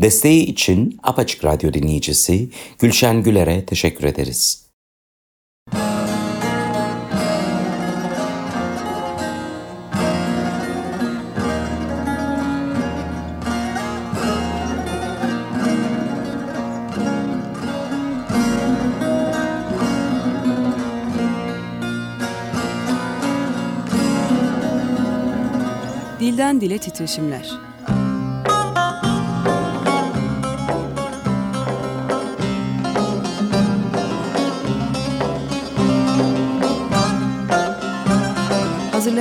Desteği için Apaçık Radyo dinleyicisi Gülşen Güler'e teşekkür ederiz. Dilden Dile Titreşimler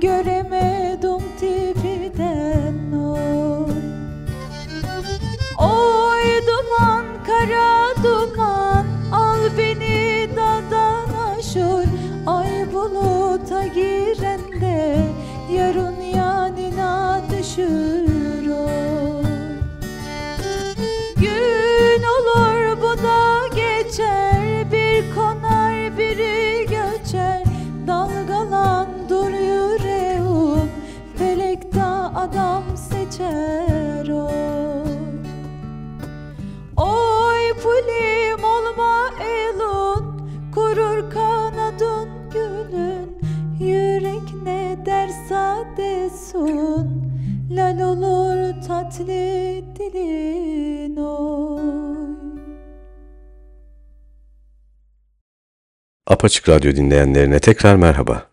göremez Apaçık Radyo dinleyenlerine tekrar merhaba.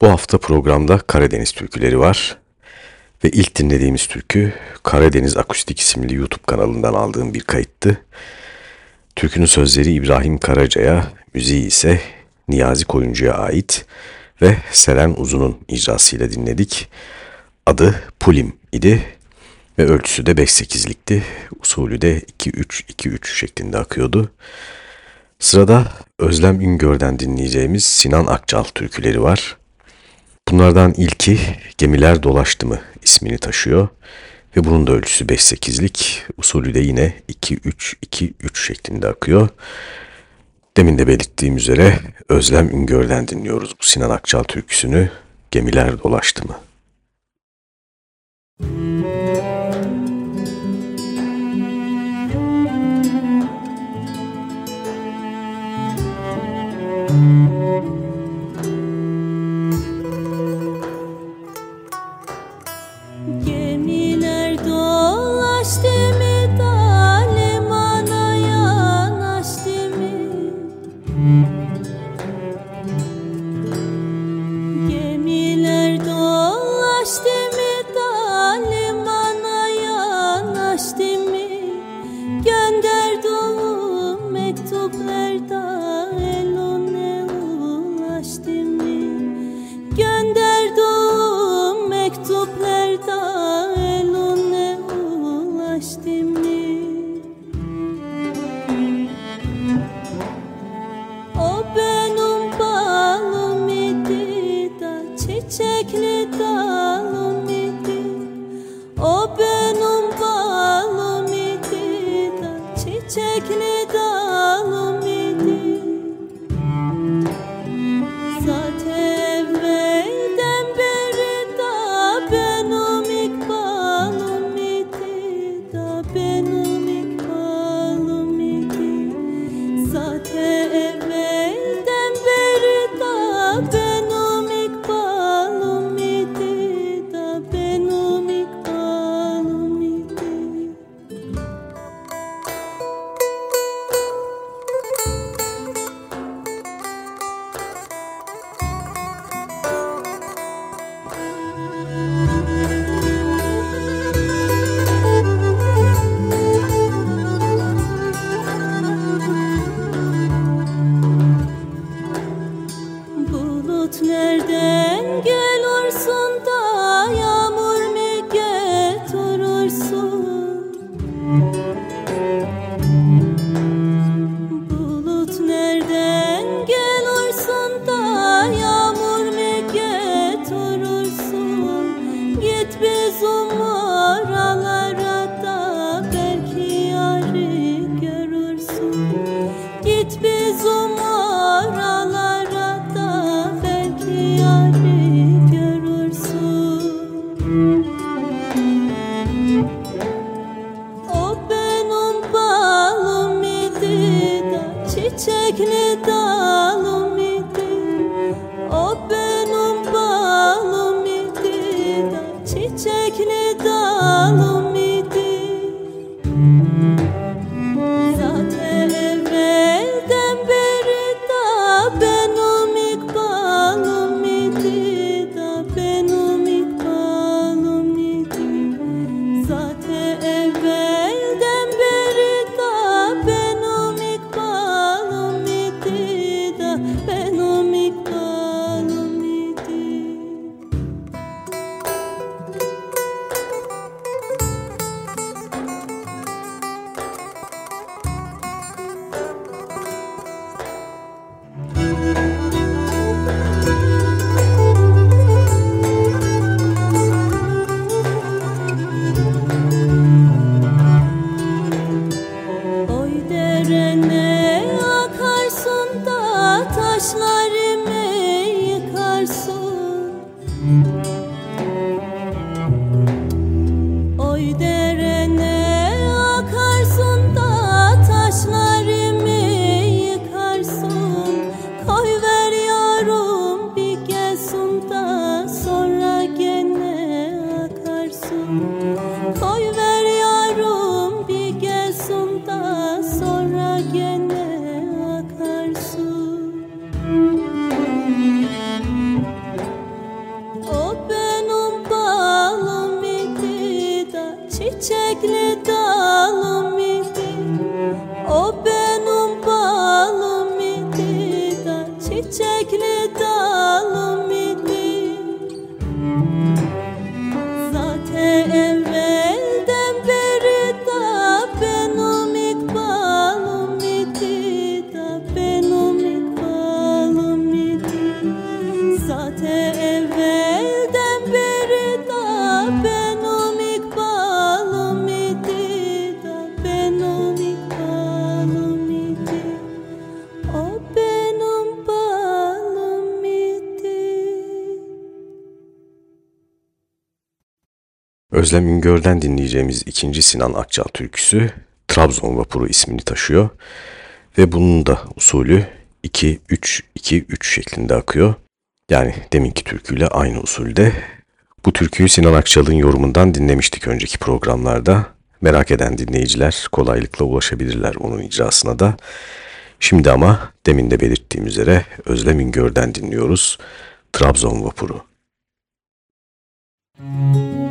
Bu hafta programda Karadeniz türküleri var. Ve ilk dinlediğimiz türkü Karadeniz Akustik isimli YouTube kanalından aldığım bir kayıttı. Türkünün sözleri İbrahim Karaca'ya, müziği ise Niyazi Koyuncu'ya ait ve Seren Uzun'un icrasıyla dinledik. Adı Pulim idi ve ölçüsü de 5-8'likti. Usulü de 2-3-2-3 şeklinde akıyordu. Sırada Özlem Üngör'den dinleyeceğimiz Sinan Akçal türküleri var. Bunlardan ilki Gemiler Dolaştı mı ismini taşıyor ve bunun da ölçüsü 5-8'lik, usulü de yine 2-3-2-3 şeklinde akıyor. Demin de belirttiğim üzere Özlem Üngör'den dinliyoruz bu Sinan Akçal türküsünü Gemiler Dolaştı mı? Música Özlem Üngör'den dinleyeceğimiz ikinci Sinan Akçal türküsü Trabzon Vapuru ismini taşıyor ve bunun da usulü 2-3-2-3 şeklinde akıyor. Yani deminki türküyle aynı usulde. Bu türküyü Sinan Akçal'ın yorumundan dinlemiştik önceki programlarda. Merak eden dinleyiciler kolaylıkla ulaşabilirler onun icrasına da. Şimdi ama demin de belirttiğim üzere Özlem Üngör'den dinliyoruz. Trabzon Vapuru. Müzik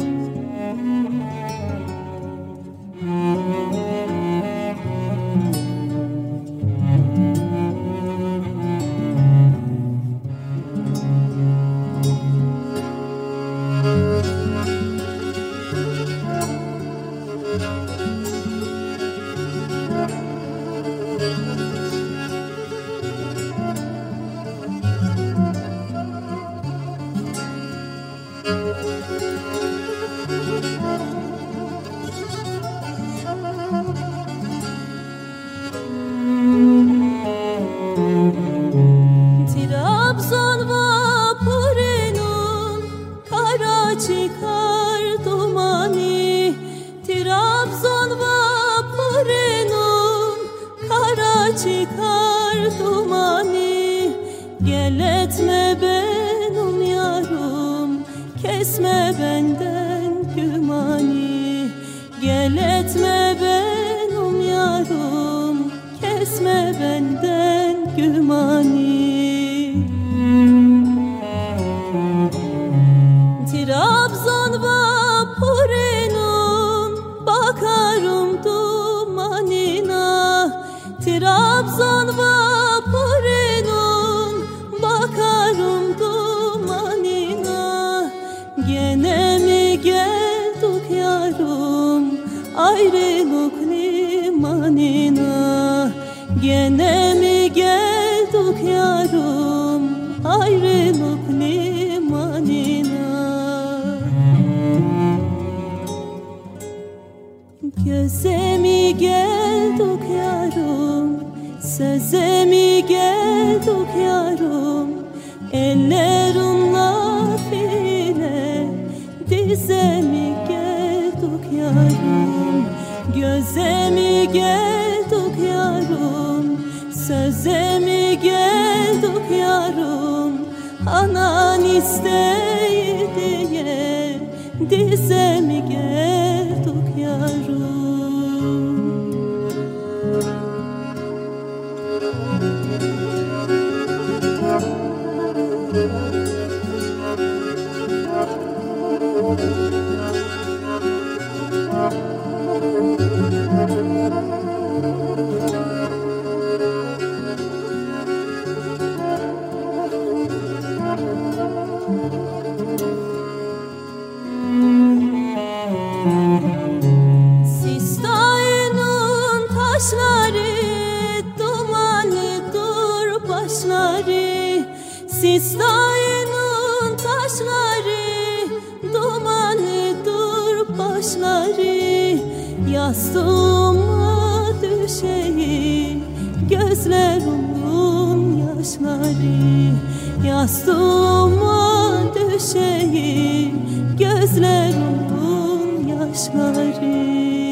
Trabzon vapurunun bakarım dumanına. Gene mi geldik yarım ayrılık limanına? Gene mi geldik yarım ayrılık limanına? Göze mi zemi gelduk yarum ellerum lafine dizemi gelduk yarum gözemi gelduk yarum sözemi gelduk yarum anan isteydi diye dizemi Yastıma düşeyim. Gözlerimin yaşları. Yastıma düşeyim. Gözlerimin yaşları.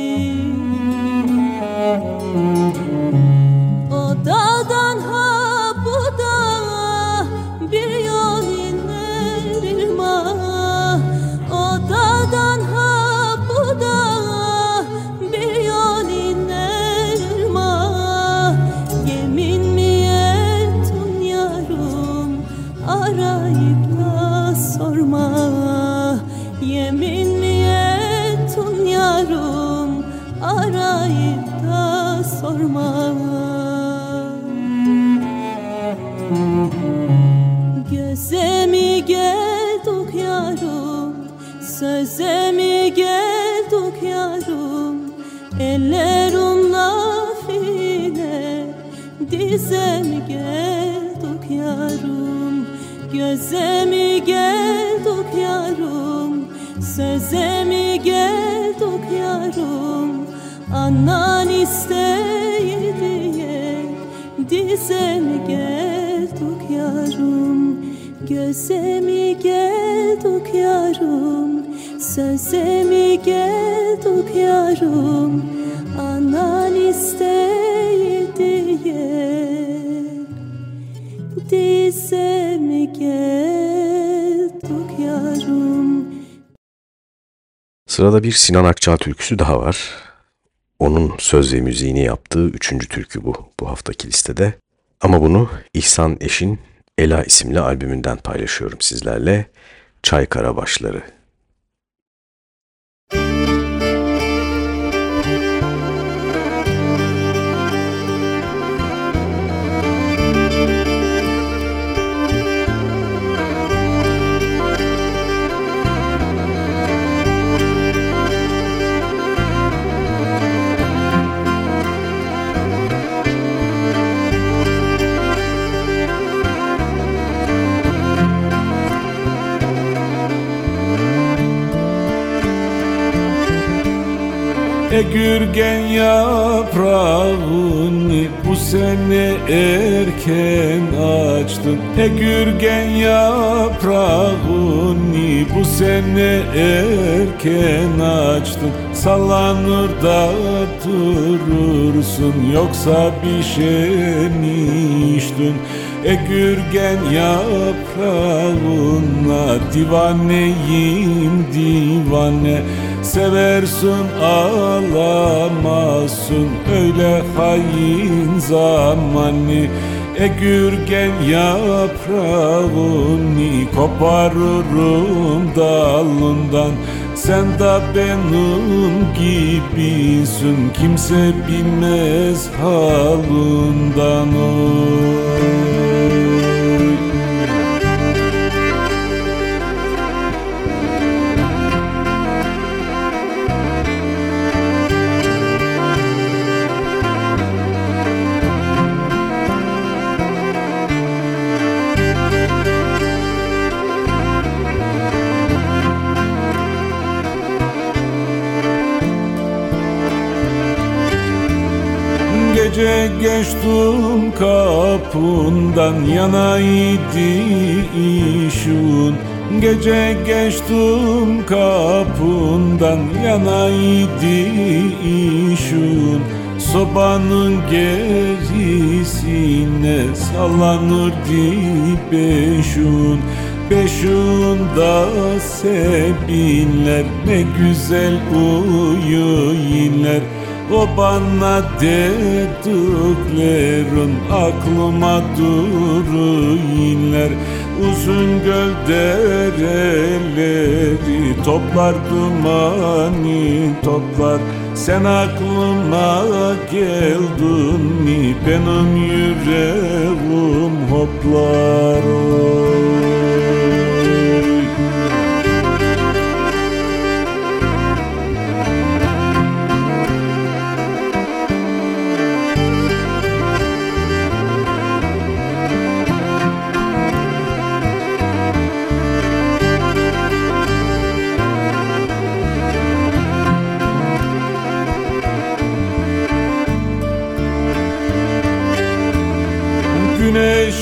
göze mi geldik yarım Göze mi geldik yarım Söze mi geldik yarım Anan isteydi diye Dize mi geldik yarım Göze mi geldik yarım Söze mi geldik yarım Sırada bir Sinan Akçal türküsü daha var. Onun söz ve müziğini yaptığı üçüncü türkü bu, bu haftaki listede. Ama bunu İhsan Eş'in Ela isimli albümünden paylaşıyorum sizlerle. Çay Karabaşları. Egürgen yaprağını bu sene erken açtın. Egürgen yaprağını bu sene erken açtın. Sallanır da durursun yoksa bir şey mi içtin. Egürgen yaprağına divaneyim divane Seversin ağlamazsın. Öyle hain zamanı Egürgen yaprağını koparırım dalından. Sen de benim gibisin. Kimse bilmez halından. oy. Geçtim kapından yanaydı işun. Gece geçtim kapından yanaydı işun. Sobanın gerisine sallanırdı beşun Beşunda sebinler ne güzel uyuyinler o bana dediklerin aklıma duruyinler Uzun göl dereleri toplar dumanı toplar. Sen aklıma geldin mi? Benim yüreğim hoplar. oy.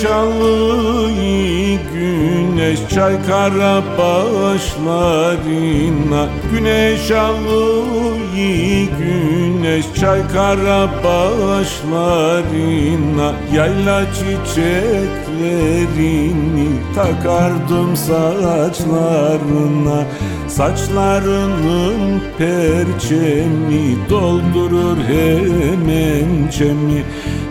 Allı güneş çay kara başlarına Güneş allı güneş çay kara başlarına. Yayla çiçeklerini takardım saçlarına. Saçlarının perçemi doldurur hemen cemi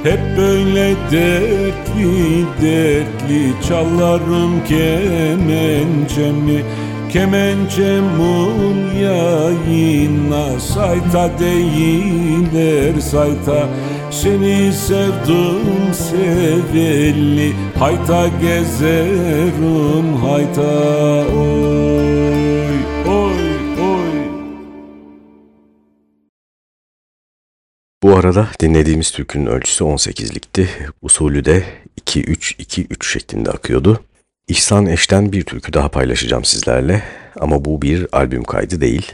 Hep böyle dertli dertli çalarım kemencemi Kemencemun yayına sayta değiller sayta Seni sevdim seveli hayta gezerim hayta oy oy oy Bu arada dinlediğimiz türkünün ölçüsü 18'likti. Usulü de 2-3-2-3 şeklinde akıyordu. İhsan Eş'ten bir türkü daha paylaşacağım sizlerle ama bu bir albüm kaydı değil.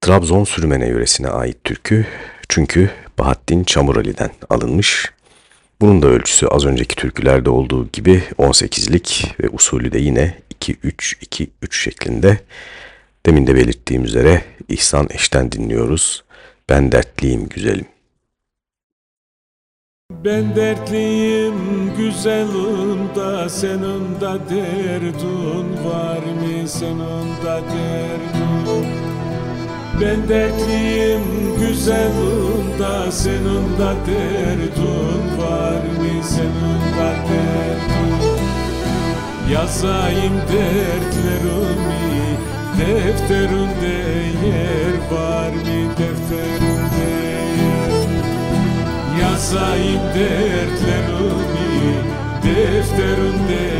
Trabzon Sürmene yöresine ait türkü çünkü Bahattin Çamurali'den alınmış. Bunun da ölçüsü az önceki türkülerde olduğu gibi 18'lik ve usulü de yine 2-3-2-3 şeklinde. Demin de belirttiğim üzere İhsan Eş'ten dinliyoruz. Ben dertliyim güzelim. Ben dertliyim güzelim da senin de derdin var mı? Senin de derdin Ben dertliyim güzelim da senin de derdin var mı? Senin de derdin Yazayım dertlerimi defterinde yer var mı? Defterinde Yazayım dertlerimi defterinde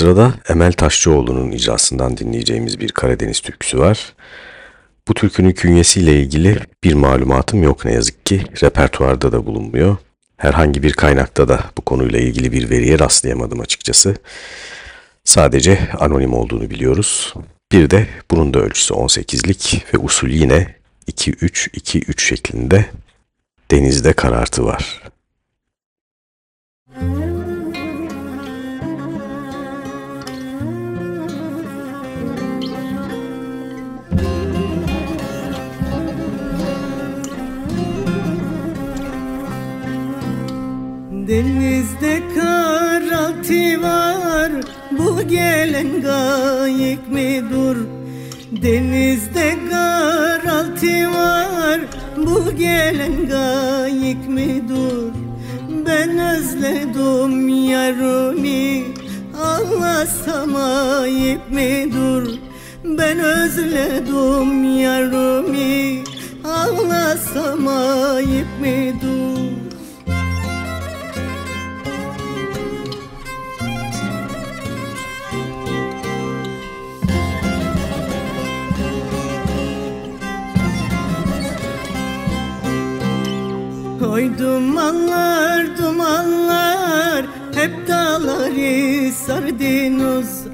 Sırada Emel Taşçıoğlu'nun icrasından dinleyeceğimiz bir Karadeniz türküsü var. Bu türkünün künyesiyle ilgili bir malumatım yok ne yazık ki. Repertuarda da bulunmuyor. Herhangi bir kaynakta da bu konuyla ilgili bir veriye rastlayamadım açıkçası. Sadece anonim olduğunu biliyoruz. Bir de bunun da ölçüsü 18'lik ve usul yine 2-3-2-3 şeklinde denizde karartı var. Denizde karaltı var. Bu gelen gayik mi dur Denizde karaltı var. Bu gelen gayik mi dur Ben özledim yarımı Ağlasam ayıp mi dur Ben özledim dağları sardınız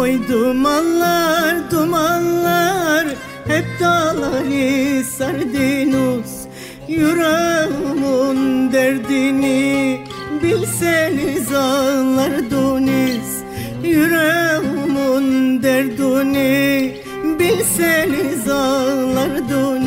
Oy dumanlar dumanlar hep dağları sardınız Yüreğimin derdini bilseniz ağlardınız Yüreğimin derdini bilseniz ağlardınız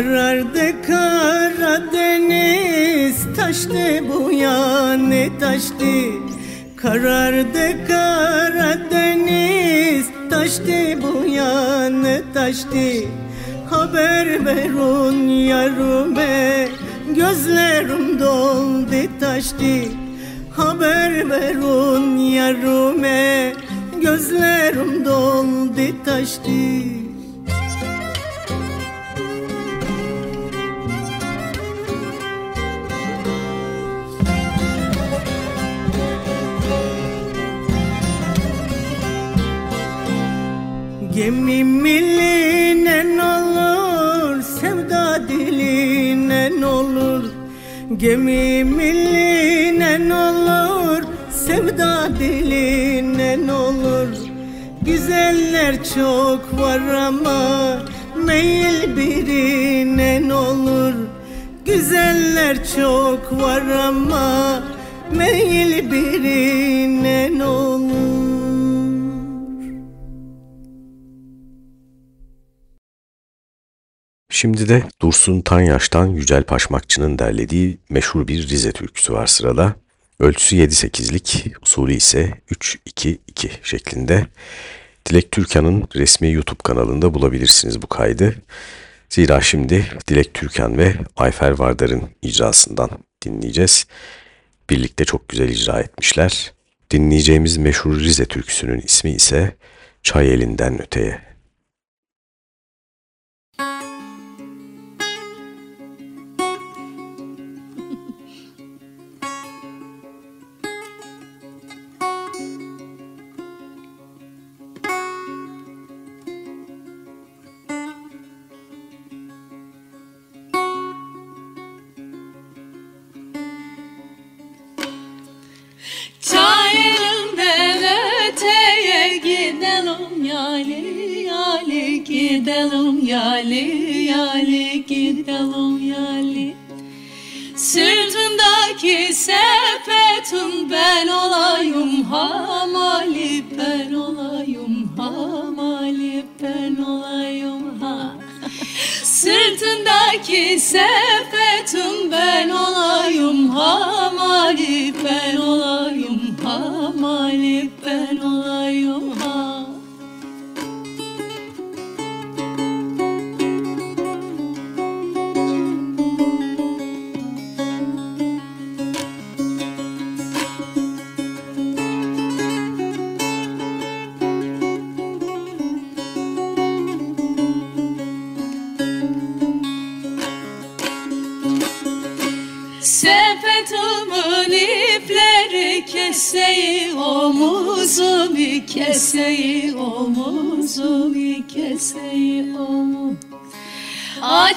Karardı Karadeniz taştı bu yana taştı. Karardı Karadeniz taştı bu yana taştı. Haber verun yarime gözlerim doldu taştı. Haber verun yarime gözlerim doldu taştı Gemi milline olur, sevda diline olur? Gemi milline olur, sevda diline olur? Güzeller çok var ama meyil birine olur? Güzeller çok var ama meyil birine olur Şimdi de Dursun Tanyaş'tan Yücel Paşmakçı'nın derlediği meşhur bir Rize türküsü var sırada. Ölçüsü 7-8'lik, usulü ise 3-2-2 şeklinde. Dilek Türkan'ın resmi YouTube kanalında bulabilirsiniz bu kaydı. Zira şimdi Dilek Türkan ve Ayfer Vardar'ın icrasından dinleyeceğiz. Birlikte çok güzel icra etmişler. Dinleyeceğimiz meşhur Rize türküsünün ismi ise Çay Elinden Öteye. Olayım ha Sırtındaki sepetin ben olayım hamali ben olayım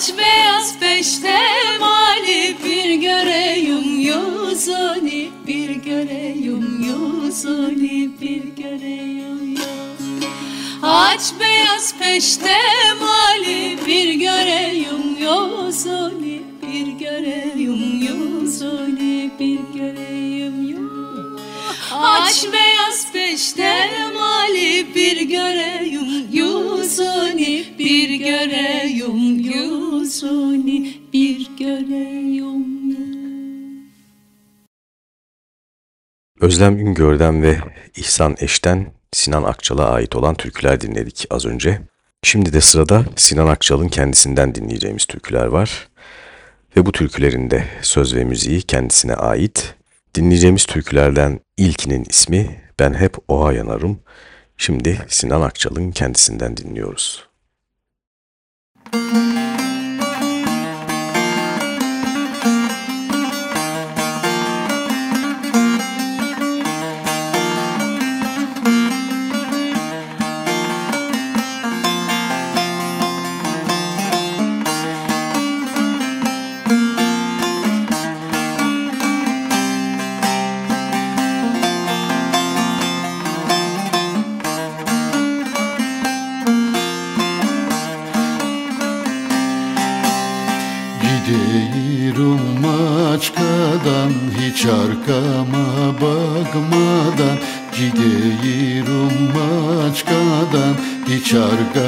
Aç beyaz peştemali bir göreyim yüzünü Bir göreyim yüzünü bir göreyim Aç beyaz peştemali bir göreyim yüzünü Bir göreyim yüzünü bir göreyim ya Aç beyaz peştemali bir göreyim yüzünü Bir göreyim yüzünü bir göreyim Özlem Üngör'den ve İhsan Eş'ten Sinan Akçal'a ait olan türküler dinledik az önce. Şimdi de sırada Sinan Akçal'ın kendisinden dinleyeceğimiz türküler var. Ve bu türkülerin de söz ve müziği kendisine ait. Dinleyeceğimiz türkülerden ilkinin ismi Ben Hep Oğa Yanarım. Şimdi Sinan Akçal'ın kendisinden dinliyoruz. Gidiyorum hiç arkama bakmadan Gidiyorum Maçka'dan. Hiç arkama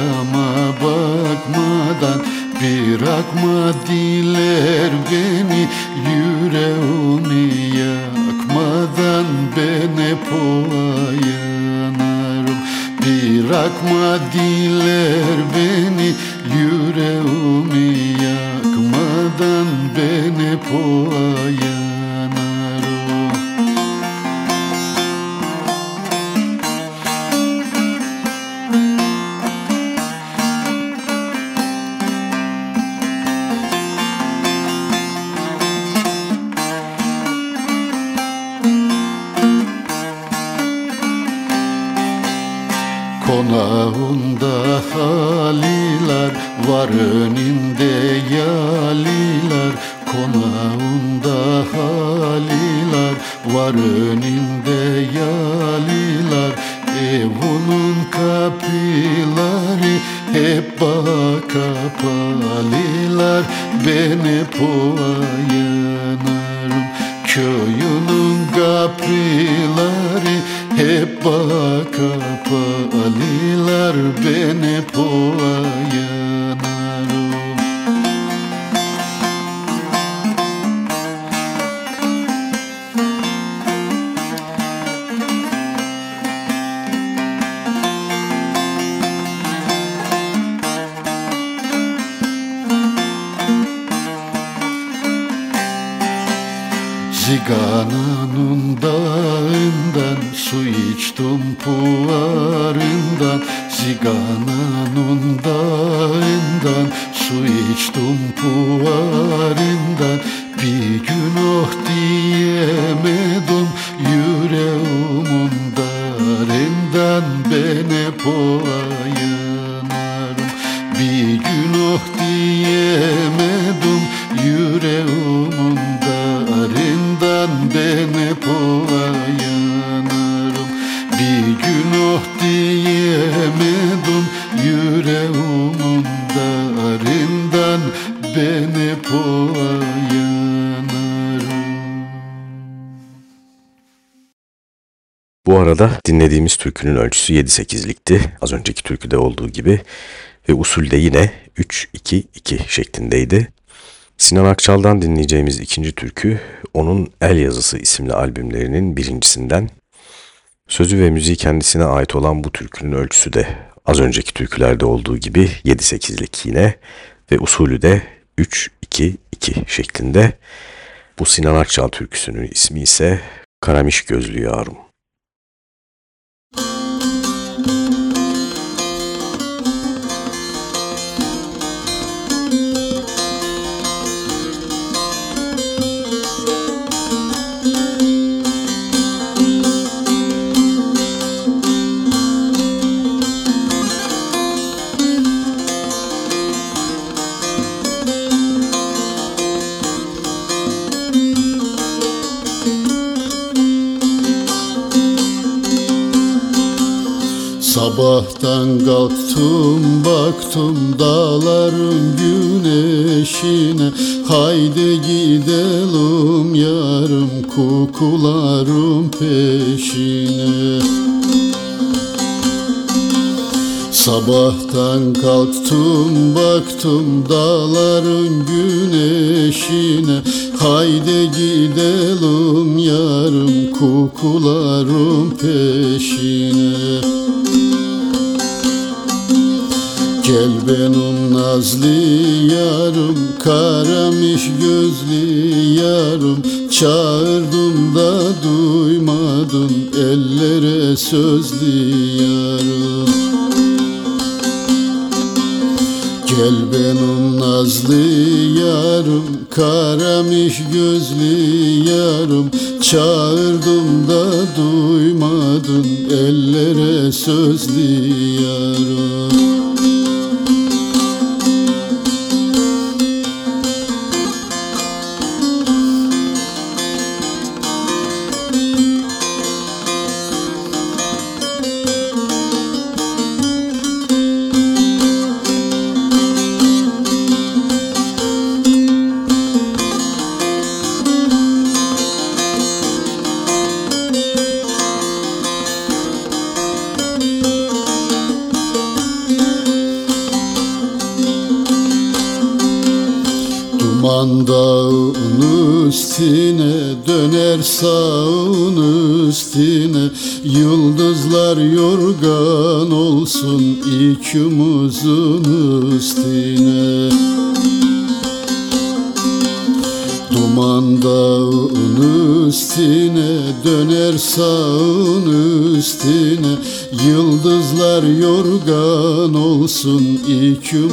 kapıları hep bana kapalılar Ben hep oğa yanarım. Köyünün kapıları hep bana kapalılar Ben hep Bu arada dinlediğimiz türkünün ölçüsü 7-8'likti. Az önceki türküde olduğu gibi. Ve usulde yine 3-2-2 şeklindeydi. Sinan Akçal'dan dinleyeceğimiz ikinci türkü onun El Yazısı isimli albümlerinin birincisinden. Sözü ve müziği kendisine ait olan bu türkünün ölçüsü de az önceki türkülerde olduğu gibi 7-8'lik yine ve usulü de 3-2-2 şeklinde. Bu Sinan Akçal türküsünün ismi ise Karamiş Gözlü Yarım. Sabahtan kalktım baktım dağların güneşine. Haydi gidelim yarım kukularım peşine. Sabahtan kalktım baktım dağların güneşine Haydi gidelim yarım kukularım peşine. Gel benim nazlı yarım Karamış gözlü yarım. Çağırdım da duymadın Ellere sözlü yarım Gel benim nazlı yarım Karamış gözlü yarım. Çağırdım da duymadın Ellere sözlü yarım ikimizin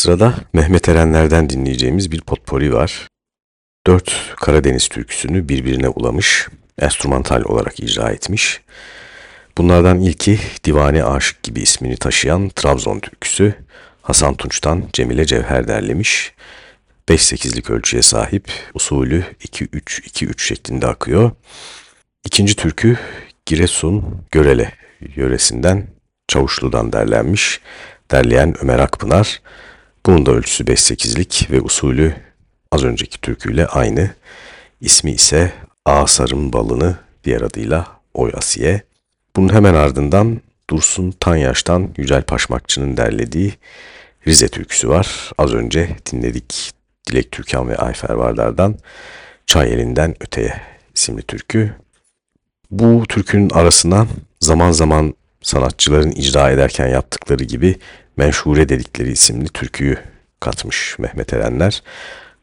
Sırada Mehmet Erenler'den dinleyeceğimiz bir potpori var. Dört Karadeniz türküsünü birbirine ulamış, enstrümantal olarak icra etmiş. Bunlardan ilki Divane Aşık gibi ismini taşıyan Trabzon türküsü. Hasan Tunç'tan Cemile Cevher derlemiş. 5-8'lik ölçüye sahip, usulü 2-3-2-3 şeklinde akıyor. İkinci türkü Giresun Görele yöresinden Çavuşlu'dan derlenmiş. Derleyen Ömer Akpınar. Bunun da ölçüsü 5-8'lik ve usulü az önceki türküyle aynı. İsmi ise Asar'ın balını diğer adıyla Oy Asiye. Bunun hemen ardından Dursun Tanyaş'tan Yücel Paşmakçı'nın derlediği Rize türküsü var. Az önce dinledik Dilek Türkan ve Ayfer Vardar'dan Çay Elinden Öteye isimli türkü. Bu türkünün arasına zaman zaman sanatçıların icra ederken yaptıkları gibi Menşure dedikleri isimli türküyü katmış Mehmet Erenler.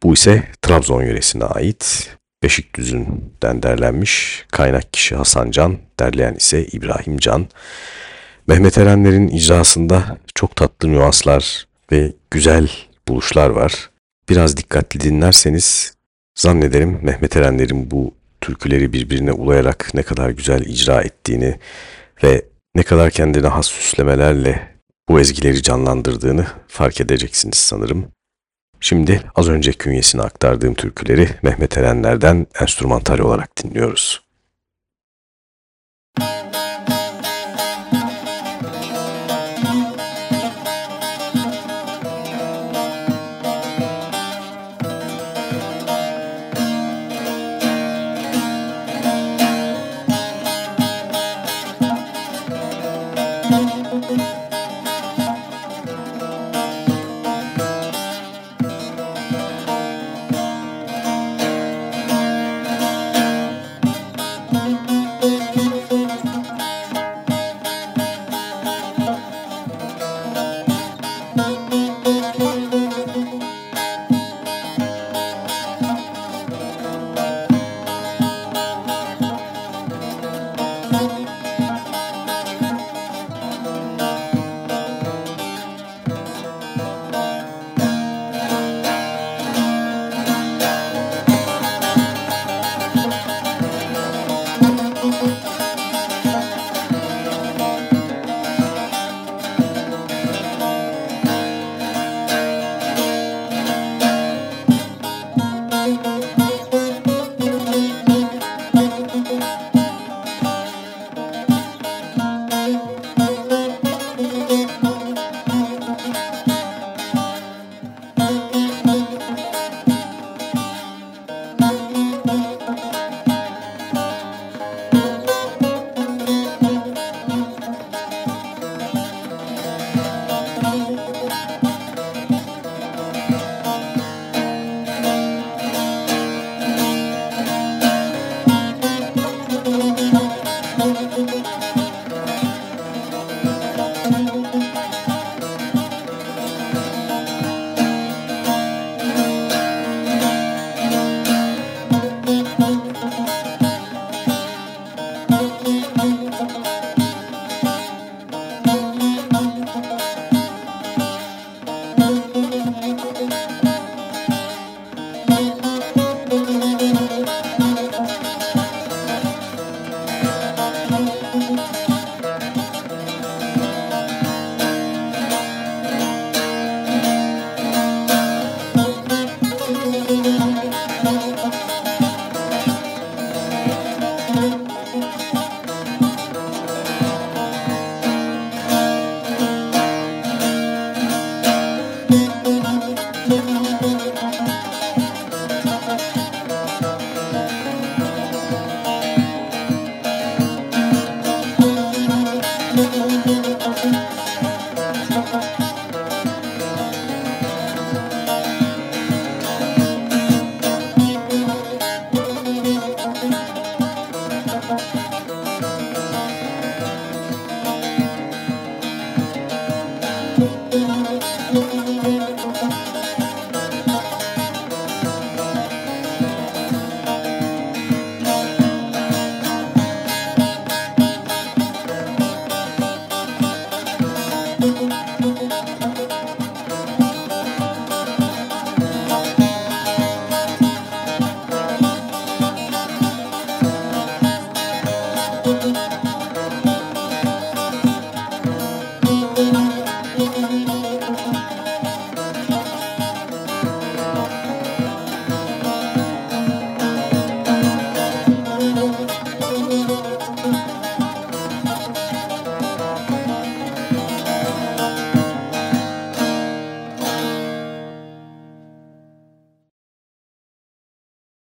Bu ise Trabzon yöresine ait. Beşikdüzü'nden derlenmiş. Kaynak kişi Hasan Can, derleyen ise İbrahim Can. Mehmet Erenler'in icrasında çok tatlı nüanslar ve güzel buluşlar var. Biraz dikkatli dinlerseniz zannederim Mehmet Erenler'in bu türküleri birbirine ulayarak ne kadar güzel icra ettiğini ve ne kadar kendine has süslemelerle bu ezgileri canlandırdığını fark edeceksiniz sanırım. Şimdi az önce künyesini aktardığım türküleri Mehmet Erenler'den enstrümantal olarak dinliyoruz.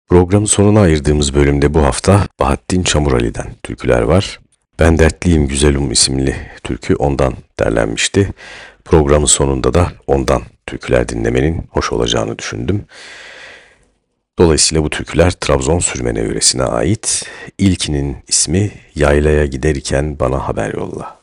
Programın sonuna ayırdığımız bölümde bu hafta Bahattin Çamurali'den türküler var. Ben Dertliyim Güzelum isimli türkü ondan derlenmişti. Programın sonunda da ondan türküler dinlemenin hoş olacağını düşündüm. Dolayısıyla bu türküler Trabzon Sürmene yöresine ait. İlkinin ismi Yaylaya Giderken Bana Haber Yolla.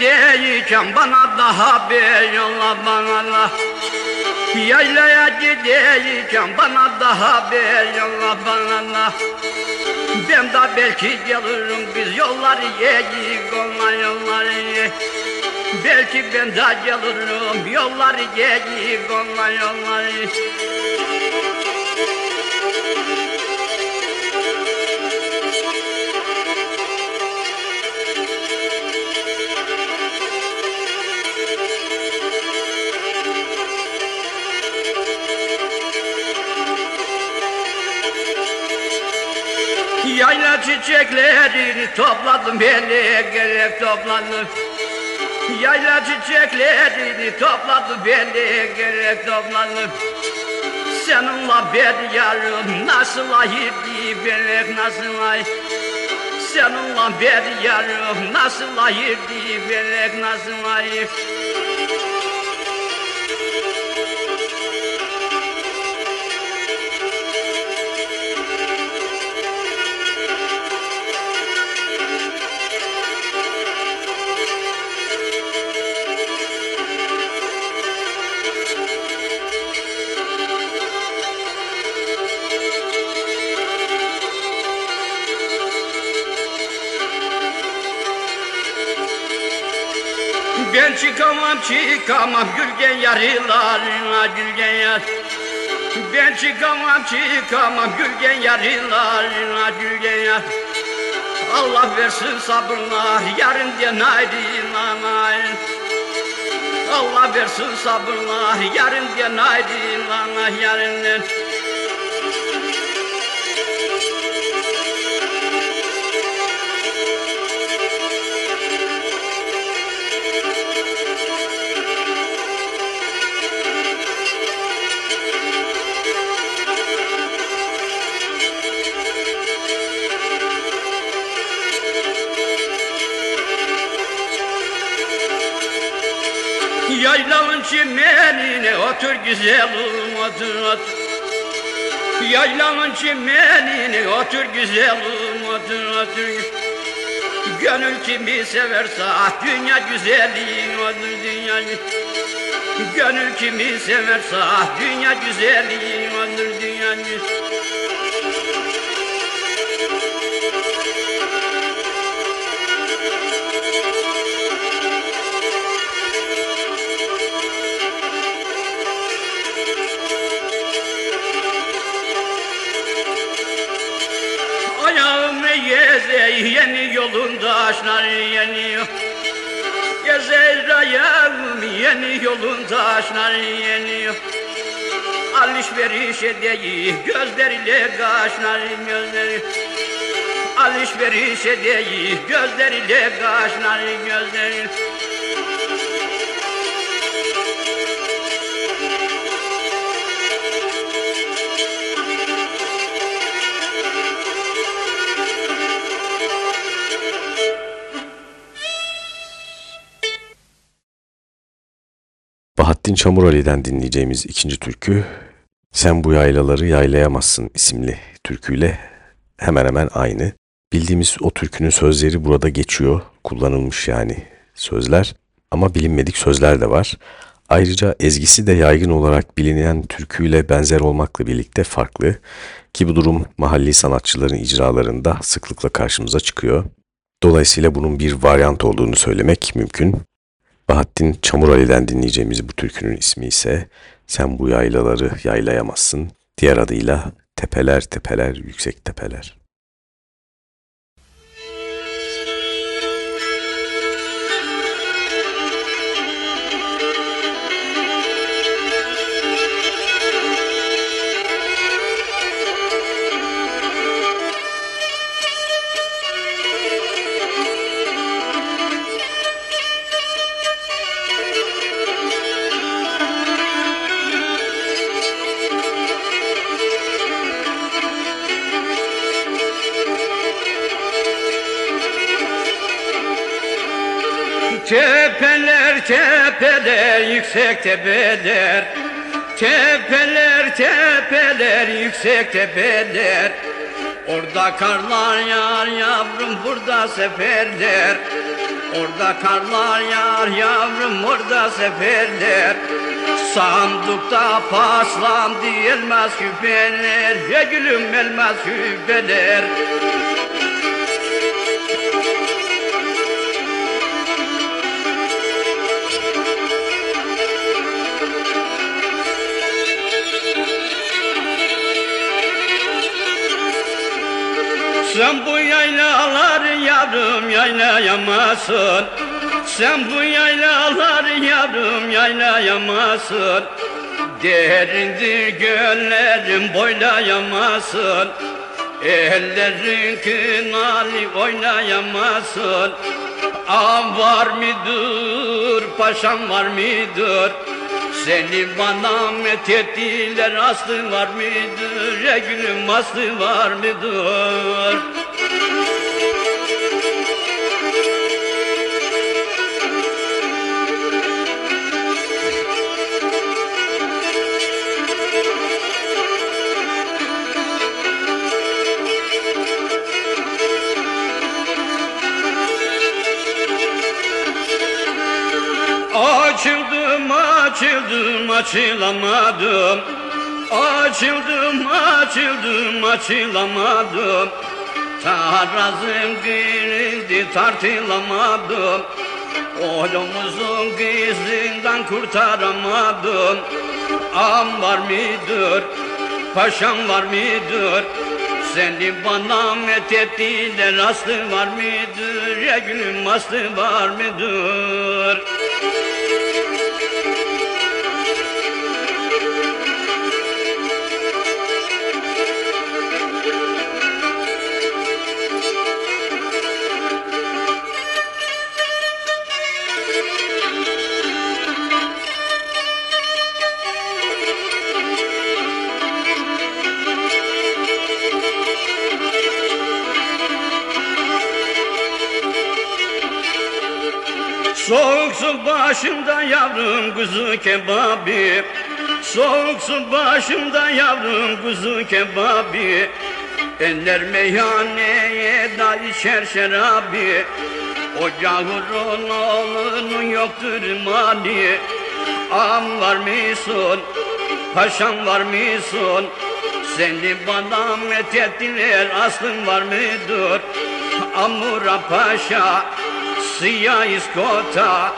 Giderken bana da haber yolla bana la. Yaylaya giderken bana da haber yolla bana la. Ben de belki gelirim biz yolları yeyik onlar yolları ye Belki ben de gelirim yolları yeyik onlar yolları ye çiçeklerini topladım beni gerek topladım. Yayla çiçeklerini topladım beni gerek topladım. Seninle bir yarım nasıl ayırdı belek nasıl ay Seninle bir yarım nasıl ayırdı belek nasıl ayır çıkamam gülgen yarılarına gülgen yar Ben çıkamam çıkamam gülgen yarılarına gülgen yar Allah versin sabırlar yarın diye ayrılan Allah versin sabırlar yarın diye ayrılan yarın Yaylamın otur güzelim otur Yaylamın çimenine otur güzelim otur otur Gönül kimi severse ah dünya güzelliğin odur dünya. Gönül kimi severse ah dünya güzelliğin odur dünya. Ayağımı yolun taşları yeniyor Gezer ayağım yeni yolun taşları yeniyor. Alışveriş edeyi gözleriyle kaşları gözleri. Alışveriş edeyi gözleriyle kaşları gözleri Bahattin Çamurali'den dinleyeceğimiz ikinci türkü Sen bu yaylaları yaylayamazsın isimli türküyle hemen hemen aynı. Bildiğimiz o türkünün sözleri burada geçiyor, kullanılmış yani sözler ama bilinmedik sözler de var. Ayrıca ezgisi de yaygın olarak bilinen türküyle benzer olmakla birlikte farklı ki bu durum mahalli sanatçıların icralarında sıklıkla karşımıza çıkıyor. Dolayısıyla bunun bir varyant olduğunu söylemek mümkün. Bahattin Çamurali'den dinleyeceğimiz bu türkünün ismi ise Sen bu yaylaları yaylayamazsın. Diğer adıyla Tepeler Tepeler Yüksek Tepeler. Yüksek tepeler Tepeler tepeler yüksek tepeler. Orada karlar yar yavrum burada seferler. Orada karlar yar yavrum orada seferler. Sandıkta paslandı elmas küpeler. Ya gülüm elmas küpeler yaylaları yavrum yaylayamazsın Sen bu yaylaları yavrum yaylayamazsın Derindir göllerin boylayamazsın Ellerin kınalı oynayamazsın Ağam var mıdır, paşam var mıdır? Seni bana methettiler aslı var mıdır? Ya gülüm aslı var mıdır? Açıldım açılamadım. Açıldım açıldım açılamadım. Tarazım girildi tartılamadım. Oğlumuzun kızından kurtaramadım. Am var mıdır, paşam var mıdır? Seni bana methettiler aslı var mıdır? Ya gülüm aslı var mıdır başımda yavrum kuzu kebabı Soğuk su başımda yavrum kuzu kebabı Eller meyhaneye da içer şerabı Ocağın oğlunun yoktur mali. Am var mısın, paşam var mısın Seni bana methettiler aslın var mıdır? Amura paşa Siyah iskota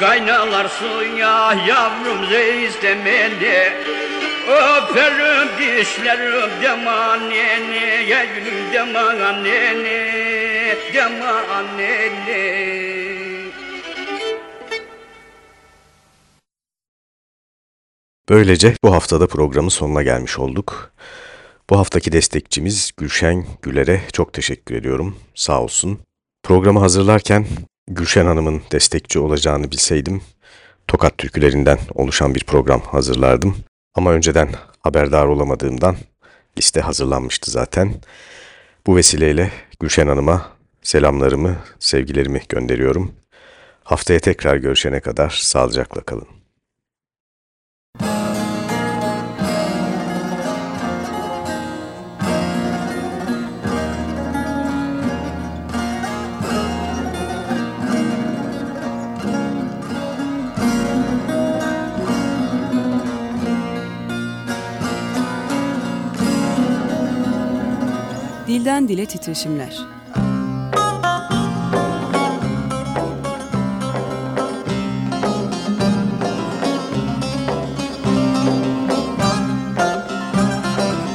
Kaynalar suya yavrum reis demeli Öperim dişlerim deme anneni Ya gülüm Deme anneni Böylece bu haftada programın sonuna gelmiş olduk. Bu haftaki destekçimiz Gülşen Güler'e çok teşekkür ediyorum. Sağ olsun. Programı hazırlarken Gülşen Hanım'ın destekçi olacağını bilseydim Tokat türkülerinden oluşan bir program hazırlardım. Ama önceden haberdar olamadığımdan liste hazırlanmıştı zaten. Bu vesileyle Gülşen Hanım'a selamlarımı, sevgilerimi gönderiyorum. Haftaya tekrar görüşene kadar sağlıcakla kalın. Dilden dile titreşimler.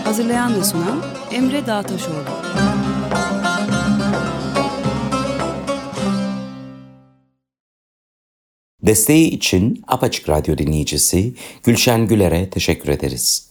Hazırlayan ve sunan Emre Dağtaşoğlu. Desteği için Apaçık Radyo dinleyicisi Gülşen Güler'e teşekkür ederiz.